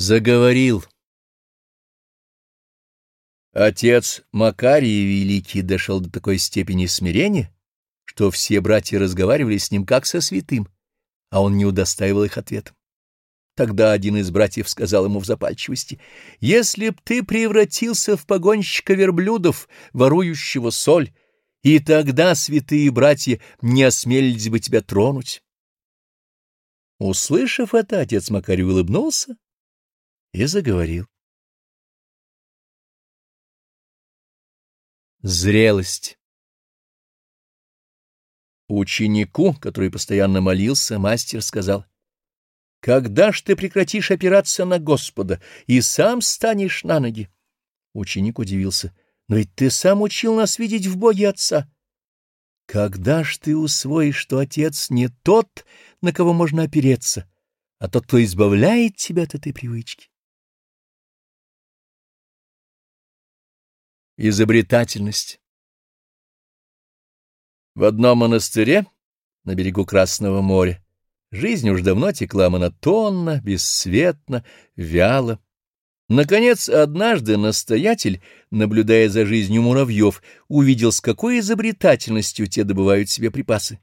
Заговорил. Отец Макарий Великий дошел до такой степени смирения, что все братья разговаривали с ним как со святым, а он не удостаивал их ответом. Тогда один из братьев сказал ему в запальчивости, «Если б ты превратился в погонщика верблюдов, ворующего соль, и тогда святые братья не осмелились бы тебя тронуть». Услышав это, отец Макарий улыбнулся и заговорил. Зрелость Ученику, который постоянно молился, мастер сказал, «Когда ж ты прекратишь опираться на Господа и сам станешь на ноги?» Ученик удивился, «Но ведь ты сам учил нас видеть в Боге Отца». «Когда ж ты усвоишь, что Отец не тот, на кого можно опереться, а тот, кто избавляет тебя от этой привычки?» Изобретательность В одном монастыре на берегу Красного моря жизнь уж давно текла монотонно, бесцветно, вяло. Наконец, однажды настоятель, наблюдая за жизнью муравьев, увидел, с какой изобретательностью те добывают себе припасы.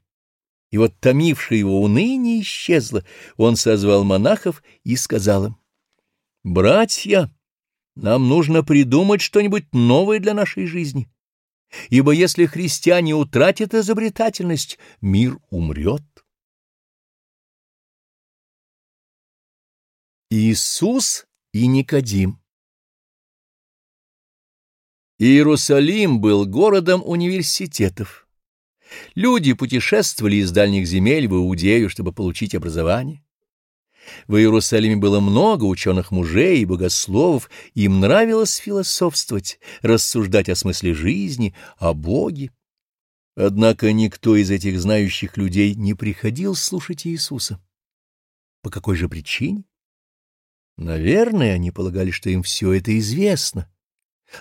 И вот томившее его уныние исчезло, он созвал монахов и сказал им, «Братья!» Нам нужно придумать что-нибудь новое для нашей жизни. Ибо если христиане утратят изобретательность, мир умрет. Иисус и Никодим Иерусалим был городом университетов. Люди путешествовали из дальних земель в Иудею, чтобы получить образование. В Иерусалиме было много ученых мужей и богословов, им нравилось философствовать, рассуждать о смысле жизни, о Боге. Однако никто из этих знающих людей не приходил слушать Иисуса. По какой же причине? Наверное, они полагали, что им все это известно.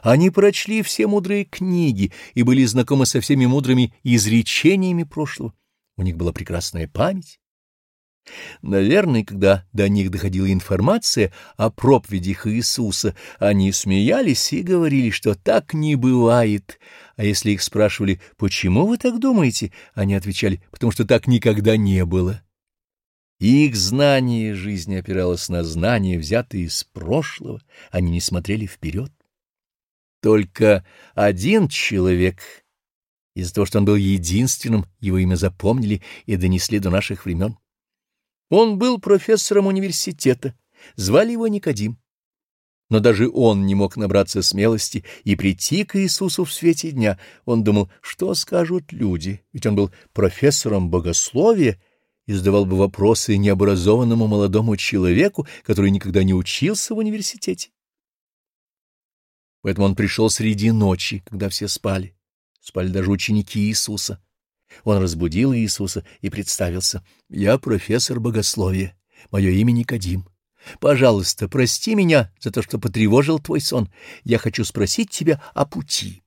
Они прочли все мудрые книги и были знакомы со всеми мудрыми изречениями прошлого. У них была прекрасная память. Наверное, когда до них доходила информация о проповедях Иисуса, они смеялись и говорили, что так не бывает. А если их спрашивали, почему вы так думаете, они отвечали, потому что так никогда не было. Их знание жизни опиралось на знания, взятые из прошлого, они не смотрели вперед. Только один человек, из-за того, что он был единственным, его имя запомнили и донесли до наших времен. Он был профессором университета, звали его Никодим. Но даже он не мог набраться смелости и прийти к Иисусу в свете дня. Он думал, что скажут люди, ведь он был профессором богословия и задавал бы вопросы необразованному молодому человеку, который никогда не учился в университете. Поэтому он пришел среди ночи, когда все спали. Спали даже ученики Иисуса. Он разбудил Иисуса и представился. «Я профессор богословия. Мое имя Никодим. Пожалуйста, прости меня за то, что потревожил твой сон. Я хочу спросить тебя о пути».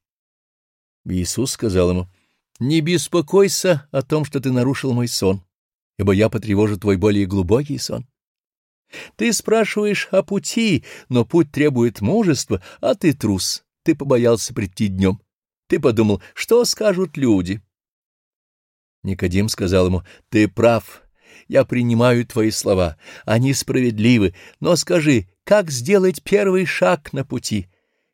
Иисус сказал ему, «Не беспокойся о том, что ты нарушил мой сон, ибо я потревожу твой более глубокий сон. Ты спрашиваешь о пути, но путь требует мужества, а ты трус, ты побоялся прийти днем. Ты подумал, что скажут люди». Никодим сказал ему, — Ты прав, я принимаю твои слова, они справедливы, но скажи, как сделать первый шаг на пути?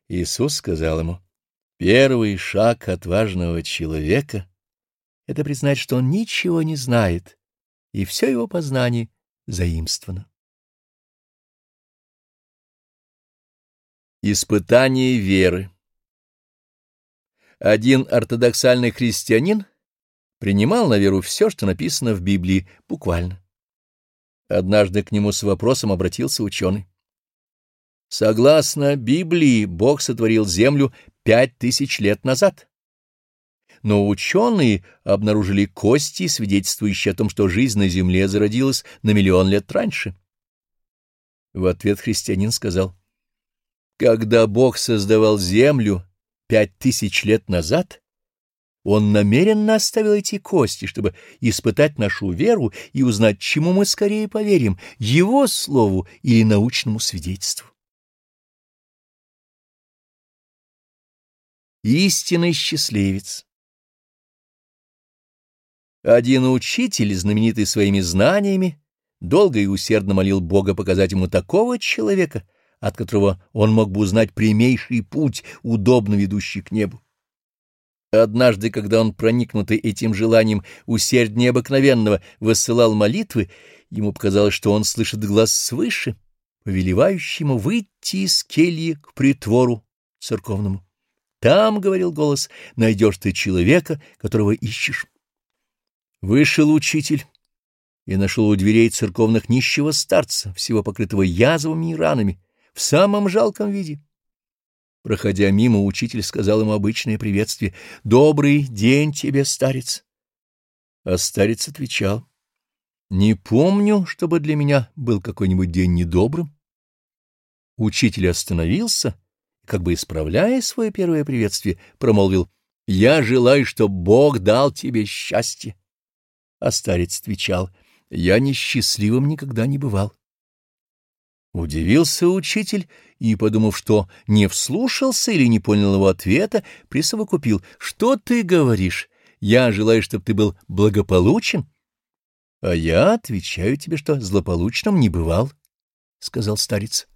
Иисус сказал ему, — Первый шаг отважного человека — это признать, что он ничего не знает, и все его познание заимствовано. Испытание веры Один ортодоксальный христианин — принимал на веру все, что написано в Библии, буквально. Однажды к нему с вопросом обратился ученый. Согласно Библии, Бог сотворил Землю пять тысяч лет назад. Но ученые обнаружили кости, свидетельствующие о том, что жизнь на Земле зародилась на миллион лет раньше. В ответ христианин сказал, «Когда Бог создавал Землю пять тысяч лет назад, Он намеренно оставил эти кости, чтобы испытать нашу веру и узнать, чему мы скорее поверим, его слову или научному свидетельству. Истинный счастливец Один учитель, знаменитый своими знаниями, долго и усердно молил Бога показать ему такого человека, от которого он мог бы узнать прямейший путь, удобно ведущий к небу. Однажды, когда он, проникнутый этим желанием усерднее обыкновенного, высылал молитвы, ему показалось, что он слышит глаз свыше, повелевающий ему выйти из кельи к притвору церковному. «Там, — говорил голос, — найдешь ты человека, которого ищешь». Вышел учитель и нашел у дверей церковных нищего старца, всего покрытого язвами и ранами, в самом жалком виде. Проходя мимо, учитель сказал ему обычное приветствие «Добрый день тебе, старец!» А старец отвечал «Не помню, чтобы для меня был какой-нибудь день недобрым». Учитель остановился как бы исправляя свое первое приветствие, промолвил «Я желаю, чтобы Бог дал тебе счастье». А старец отвечал «Я несчастливым никогда не бывал». Удивился учитель и, подумав, что не вслушался или не понял его ответа, присовокупил. «Что ты говоришь? Я желаю, чтобы ты был благополучен». «А я отвечаю тебе, что злополучным не бывал», — сказал старец.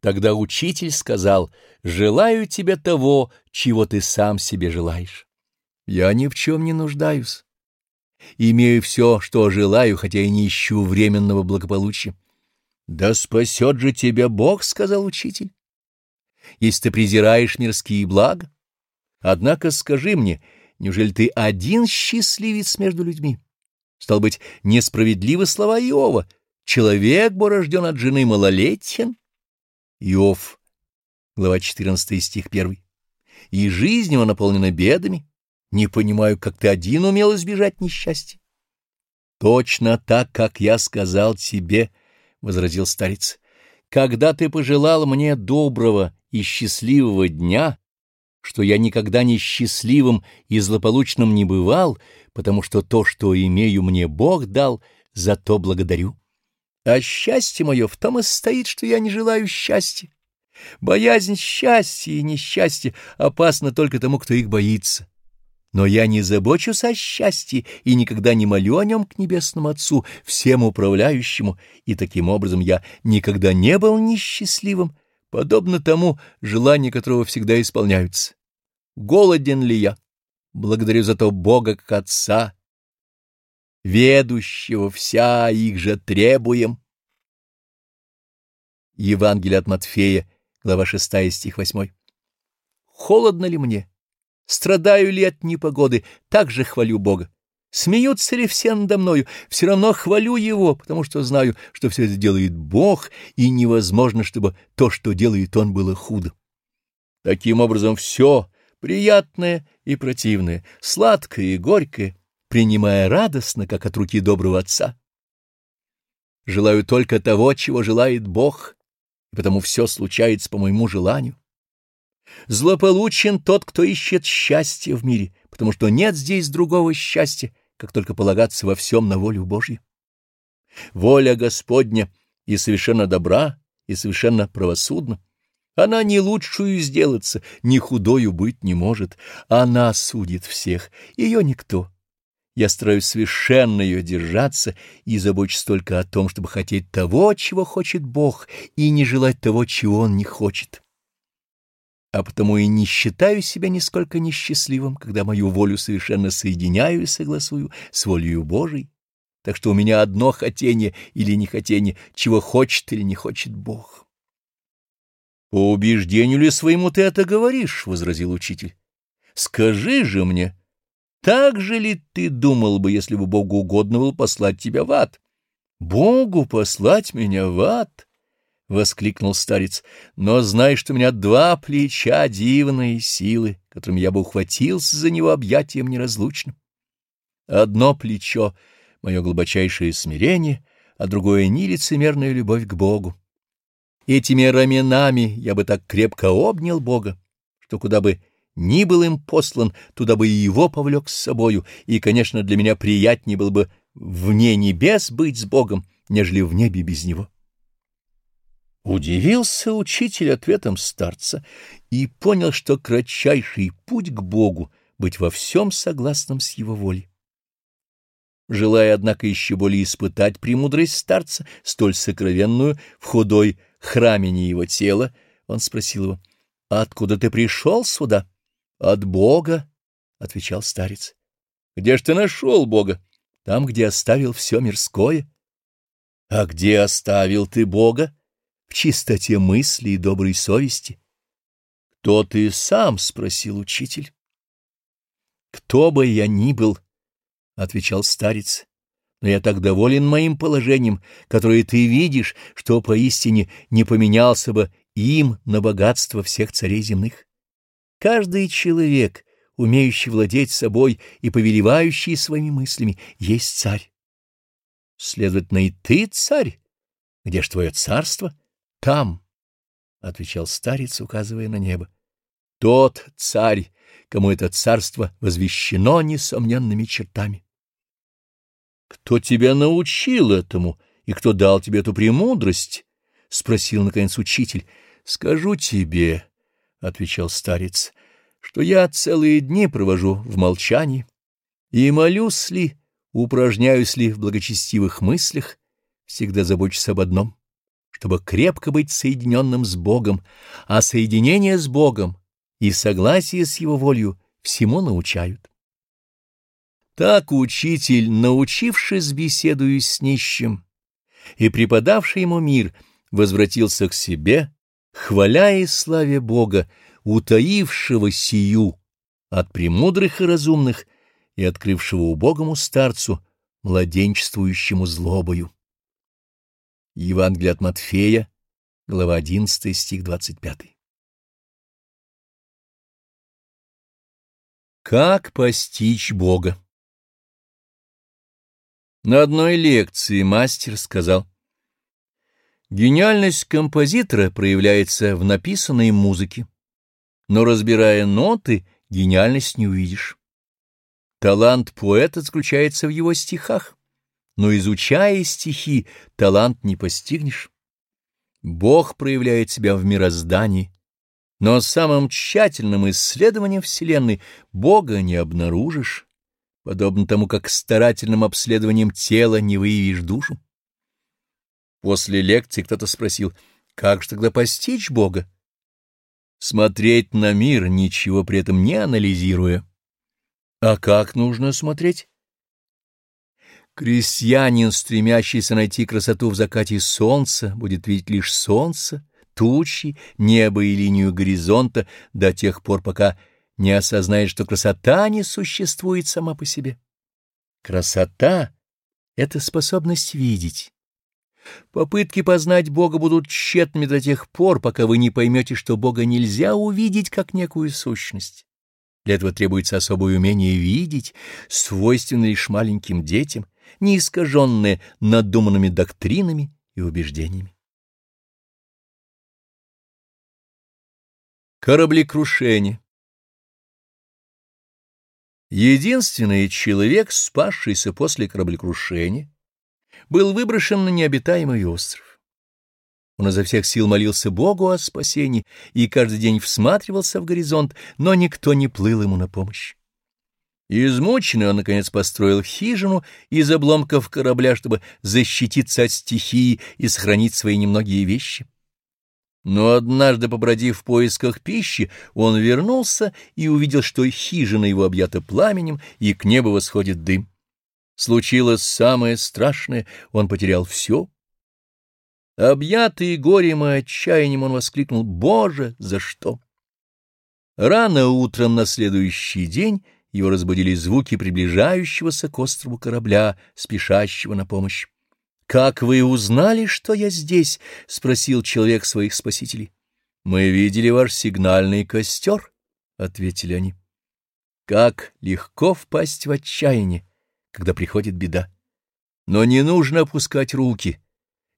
Тогда учитель сказал, «Желаю тебе того, чего ты сам себе желаешь. Я ни в чем не нуждаюсь. Имею все, что желаю, хотя и не ищу временного благополучия. «Да спасет же тебя Бог», — сказал учитель, — «если ты презираешь мирские блага. Однако скажи мне, неужели ты один счастливец между людьми? Стал быть, несправедливы слова Иова. Человек был рожден от жены малолетен». Иов, глава 14 стих 1. «И жизнь его наполнена бедами. Не понимаю, как ты один умел избежать несчастья». «Точно так, как я сказал тебе», —— возразил старец, — «когда ты пожелал мне доброго и счастливого дня, что я никогда не счастливым и злополучным не бывал, потому что то, что имею, мне Бог дал, за то благодарю. А счастье мое в том и состоит, что я не желаю счастья. Боязнь счастья и несчастья опасна только тому, кто их боится. Но я не забочусь о счастье и никогда не молю о нем к Небесному Отцу, всем управляющему, и таким образом я никогда не был несчастливым, подобно тому, желания которого всегда исполняются. Голоден ли я? Благодарю за то Бога как Отца, ведущего вся их же требуем. Евангелие от Матфея, глава 6, стих 8. Холодно ли мне? Страдаю ли от непогоды, так же хвалю Бога. Смеются ли все надо мною, все равно хвалю Его, потому что знаю, что все это делает Бог, и невозможно, чтобы то, что делает Он, было худо. Таким образом, все приятное и противное, сладкое и горькое, принимая радостно, как от руки доброго Отца. Желаю только того, чего желает Бог, и потому все случается по моему желанию. Злополучен тот, кто ищет счастье в мире, потому что нет здесь другого счастья, как только полагаться во всем на волю Божью. Воля Господня и совершенно добра, и совершенно правосудна. Она не лучшую сделаться, ни худою быть не может. Она судит всех, ее никто. Я стараюсь совершенно ее держаться и забочусь только о том, чтобы хотеть того, чего хочет Бог, и не желать того, чего Он не хочет а потому и не считаю себя нисколько несчастливым, когда мою волю совершенно соединяю и согласую с волею Божией. Так что у меня одно хотение или нехотение, чего хочет или не хочет Бог. — По убеждению ли своему ты это говоришь? — возразил учитель. — Скажи же мне, так же ли ты думал бы, если бы Богу угодно было послать тебя в ад? — Богу послать меня в ад? — воскликнул старец, — но знай, что у меня два плеча дивные силы, которыми я бы ухватился за него объятием неразлучным. Одно плечо — мое глубочайшее смирение, а другое — нелицемерная любовь к Богу. Этими раменами я бы так крепко обнял Бога, что куда бы ни был им послан, туда бы и его повлек с собою, и, конечно, для меня приятнее было бы вне небес быть с Богом, нежели в небе без него. Удивился учитель ответом старца и понял, что кратчайший путь к Богу — быть во всем согласным с его волей. Желая, однако, еще более испытать премудрость старца, столь сокровенную в худой храмине его тела, он спросил его, «Откуда ты пришел сюда?» «От Бога», — отвечал старец. «Где ж ты нашел Бога?» «Там, где оставил все мирское». «А где оставил ты Бога?» «В чистоте мысли и доброй совести». «Кто ты сам?» — спросил учитель. «Кто бы я ни был», — отвечал старец, — «но я так доволен моим положением, которое ты видишь, что поистине не поменялся бы им на богатство всех царей земных. Каждый человек, умеющий владеть собой и повелевающий своими мыслями, есть царь. Следовательно, и ты царь. Где ж твое царство? Там, — отвечал старец, указывая на небо. Тот царь, кому это царство возвещено несомненными чертами. Кто тебя научил этому и кто дал тебе эту премудрость? — спросил, наконец, учитель. — Скажу тебе, — отвечал старец, — что я целые дни провожу в молчании и молюсь ли, упражняюсь ли в благочестивых мыслях, всегда забочусь об одном — чтобы крепко быть соединенным с Богом, а соединение с Богом и согласие с Его волею всему научают. Так учитель, научившись беседую с нищим и преподавший ему мир, возвратился к себе, хваля и славе Бога, утаившего сию от премудрых и разумных и открывшего убогому старцу, младенчествующему злобою. Евангелие от Матфея, глава 11, стих 25. Как постичь Бога? На одной лекции мастер сказал, Гениальность композитора проявляется в написанной музыке, но, разбирая ноты, гениальность не увидишь. Талант поэта заключается в его стихах, но, изучая стихи, талант не постигнешь. Бог проявляет себя в мироздании, но самым тщательным исследованием Вселенной Бога не обнаружишь, подобно тому, как старательным обследованием тела не выявишь душу. После лекции кто-то спросил, как же тогда постичь Бога? Смотреть на мир, ничего при этом не анализируя. А как нужно смотреть? Крестьянин, стремящийся найти красоту в закате солнца, будет видеть лишь солнце, тучи, небо и линию горизонта до тех пор, пока не осознает, что красота не существует сама по себе. Красота — это способность видеть. Попытки познать Бога будут тщетными до тех пор, пока вы не поймете, что Бога нельзя увидеть как некую сущность. Для этого требуется особое умение видеть, свойственное лишь маленьким детям, не искаженное надуманными доктринами и убеждениями. Кораблекрушение Единственный человек, спасшийся после кораблекрушения, был выброшен на необитаемый остров. Он изо всех сил молился Богу о спасении и каждый день всматривался в горизонт, но никто не плыл ему на помощь. Измученный он, наконец, построил хижину из обломков корабля, чтобы защититься от стихии и сохранить свои немногие вещи. Но однажды, побродив в поисках пищи, он вернулся и увидел, что хижина его объята пламенем, и к небу восходит дым. Случилось самое страшное, он потерял все. Объятый горем и отчаянием он воскликнул «Боже, за что?». Рано утром на следующий день его разбудили звуки приближающегося к острову корабля, спешащего на помощь. «Как вы узнали, что я здесь?» — спросил человек своих спасителей. «Мы видели ваш сигнальный костер», — ответили они. «Как легко впасть в отчаяние!» когда приходит беда. Но не нужно опускать руки,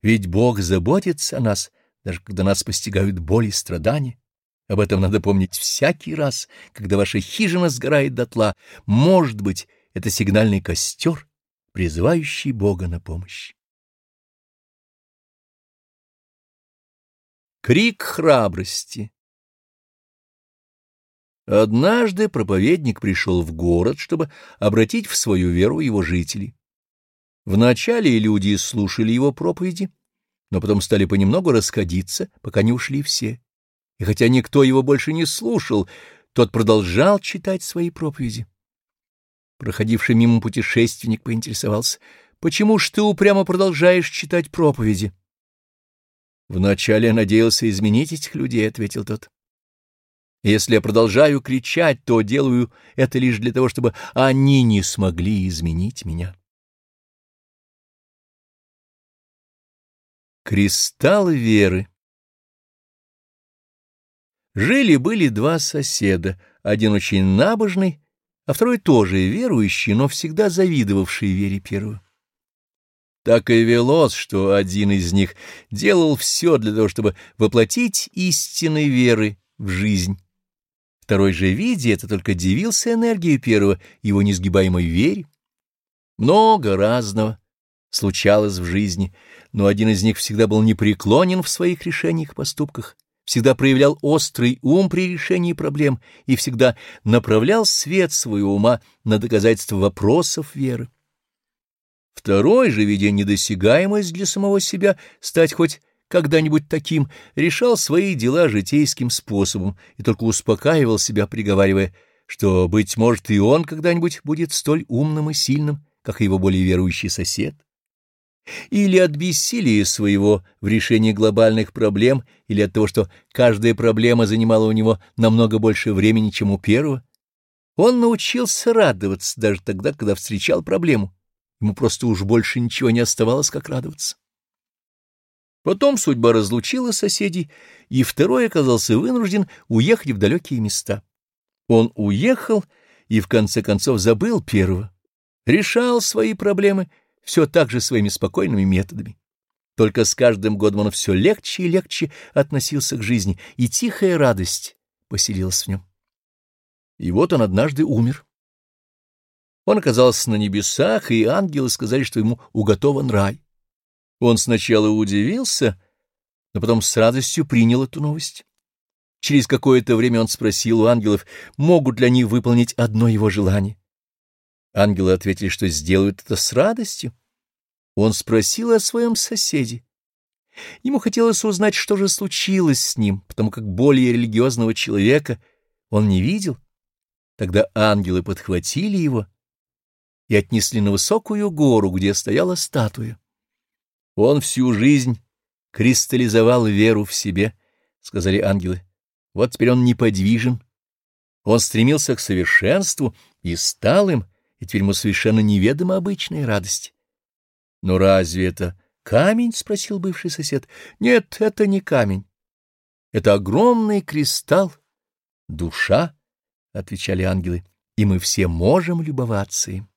ведь Бог заботится о нас, даже когда нас постигают боли и страдания. Об этом надо помнить всякий раз, когда ваша хижина сгорает дотла. Может быть, это сигнальный костер, призывающий Бога на помощь. Крик храбрости Однажды проповедник пришел в город, чтобы обратить в свою веру его жителей. Вначале люди слушали его проповеди, но потом стали понемногу расходиться, пока не ушли все. И хотя никто его больше не слушал, тот продолжал читать свои проповеди. Проходивший мимо путешественник поинтересовался, «Почему ж ты упрямо продолжаешь читать проповеди?» «Вначале я надеялся изменить этих людей», — ответил тот. «Если я продолжаю кричать, то делаю это лишь для того, чтобы они не смогли изменить меня». Кристалл веры Жили-были два соседа, один очень набожный, а второй тоже верующий, но всегда завидовавший вере первого. Так и велось, что один из них делал все для того, чтобы воплотить истины веры в жизнь. Второй же, видя это, только дивился энергии первого, его несгибаемой вере. Много разного случалось в жизни, но один из них всегда был непреклонен в своих решениях и поступках всегда проявлял острый ум при решении проблем и всегда направлял свет своего ума на доказательство вопросов веры. Второй же, видя недосягаемость для самого себя, стать хоть когда-нибудь таким, решал свои дела житейским способом и только успокаивал себя, приговаривая, что, быть может, и он когда-нибудь будет столь умным и сильным, как его более верующий сосед или от бессилия своего в решении глобальных проблем, или от того, что каждая проблема занимала у него намного больше времени, чем у первого, он научился радоваться даже тогда, когда встречал проблему. Ему просто уж больше ничего не оставалось, как радоваться. Потом судьба разлучила соседей, и второй оказался вынужден уехать в далекие места. Он уехал и в конце концов забыл первого, решал свои проблемы — все так же своими спокойными методами. Только с каждым годом он все легче и легче относился к жизни, и тихая радость поселилась в нем. И вот он однажды умер. Он оказался на небесах, и ангелы сказали, что ему уготован рай. Он сначала удивился, но потом с радостью принял эту новость. Через какое-то время он спросил у ангелов, могут ли они выполнить одно его желание. Ангелы ответили, что сделают это с радостью. Он спросил о своем соседе. Ему хотелось узнать, что же случилось с ним, потому как более религиозного человека он не видел. Тогда ангелы подхватили его и отнесли на высокую гору, где стояла статуя. Он всю жизнь кристаллизовал веру в себе, — сказали ангелы. Вот теперь он неподвижен. Он стремился к совершенству и стал им — и теперь ему совершенно неведома обычная радость. — Но разве это камень? — спросил бывший сосед. — Нет, это не камень. Это огромный кристалл. — Душа, — отвечали ангелы, — и мы все можем любоваться им.